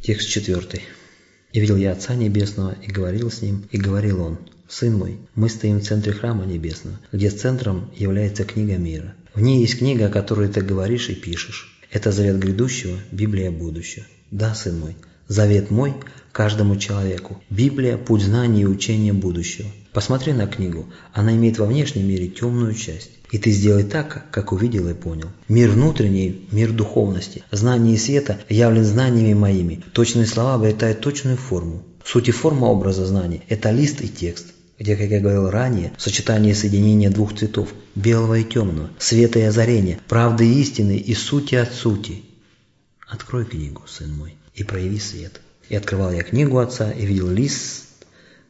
Текст четвертый. «И видел я Отца Небесного, и говорил с Ним, и говорил Он, Сын мой, мы стоим в центре храма небесного, где центром является книга мира. В ней есть книга, о которой ты говоришь и пишешь. Это завет грядущего, Библия будущего. Да, сын мой, завет мой каждому человеку. Библия – путь знания и учения будущего. Посмотри на книгу, она имеет во внешнем мире темную часть. И ты сделай так, как увидел и понял. Мир внутренний – мир духовности. Знание света явлен знаниями моими. Точные слова обретают точную форму. Суть и форма образа знаний – это лист и текст где, как я говорил ранее, сочетание соединения двух цветов – белого и темного, света и озарения, правды и истины и сути от сути. Открой книгу, сын мой, и прояви свет. И открывал я книгу отца, и видел лист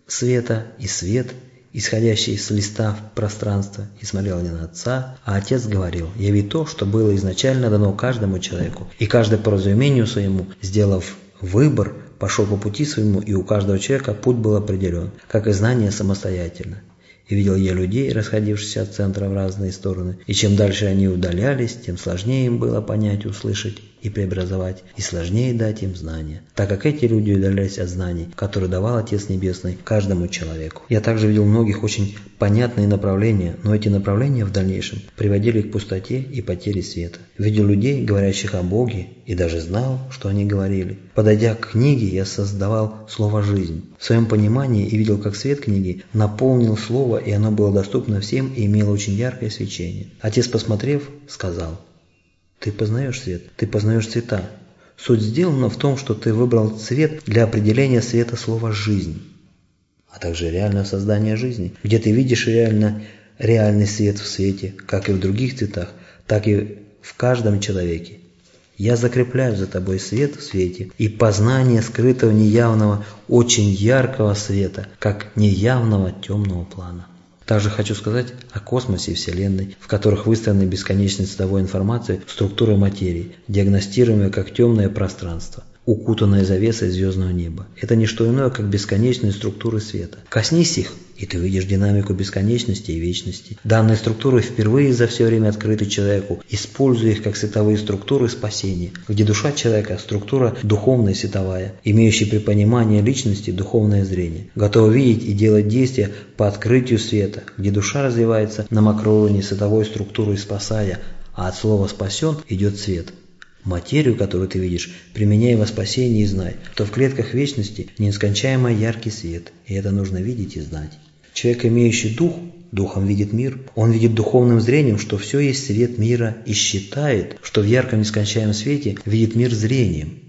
света и свет, исходящий из листа в пространство, и смотрел я на отца, а отец говорил, яви то, что было изначально дано каждому человеку, и каждый по разумению своему, сделав выбор, пошел по пути своему, и у каждого человека путь был определен, как и знание самостоятельно. И видел я людей, расходившихся от центра в разные стороны, и чем дальше они удалялись, тем сложнее им было понять, услышать и преобразовать, и сложнее дать им знания, так как эти люди удалялись от знаний, которые давал Отец Небесный каждому человеку. Я также видел многих очень понятные направления, но эти направления в дальнейшем приводили к пустоте и потере света. Видел людей, говорящих о Боге, и даже знал, что они говорили. Подойдя к книге, я создавал слово «жизнь». В своем понимании и видел, как свет книги наполнил слово, и оно было доступно всем и имело очень яркое свечение. Отец, посмотрев, сказал – ты познаешь свет, ты познаешь цвета. Суть сделана в том, что ты выбрал цвет для определения света слова «жизнь», а также реальное создание жизни, где ты видишь реально реальный свет в свете, как и в других цветах, так и в каждом человеке. Я закрепляю за тобой свет в свете и познание скрытого неявного, очень яркого света, как неявного темного плана. Также хочу сказать о космосе и Вселенной, в которых выстроены бесконечной цветовой информации структуры материи, диагностируемые как темное пространство укутанная завесой звездного неба. Это не что иное, как бесконечные структуры света. Коснись их, и ты увидишь динамику бесконечности и вечности. Данные структуры впервые за все время открыты человеку, используя их как световые структуры спасения, где душа человека – структура духовная световая, имеющая при понимании личности духовное зрение, готова видеть и делать действия по открытию света, где душа развивается на макроуровне световой структуры спасая, а от слова «спасен» идет свет. Материю, которую ты видишь, применяй во спасении и знай, что в клетках вечности нескончаемо яркий свет, и это нужно видеть и знать. Человек, имеющий дух, духом видит мир. Он видит духовным зрением, что все есть свет мира и считает, что в ярком нескончаемом свете видит мир зрением.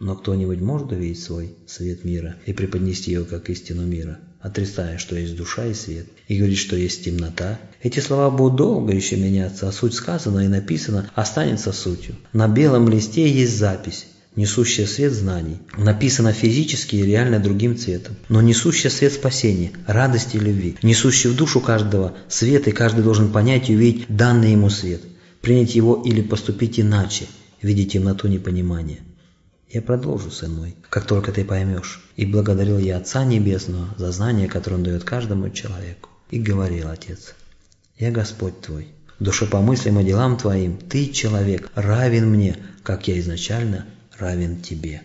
Но кто-нибудь может увидеть свой свет мира и преподнести его как истину мира? Отрицая, что есть душа и свет, и говорит, что есть темнота. Эти слова будут долго еще меняться, а суть сказана и написана останется сутью. На белом листе есть запись, несущая свет знаний. Написано физически и реально другим цветом, но несущая свет спасения, радости и любви, несущий в душу каждого свет, и каждый должен понять и увидеть данный ему свет, принять его или поступить иначе, видя темноту непонимания. Я продолжу, сын мой, как только ты поймешь. И благодарил я Отца Небесного за знание, которое Он дает каждому человеку. И говорил Отец, я Господь твой, душе по мыслям и делам твоим, ты, человек, равен мне, как я изначально равен тебе.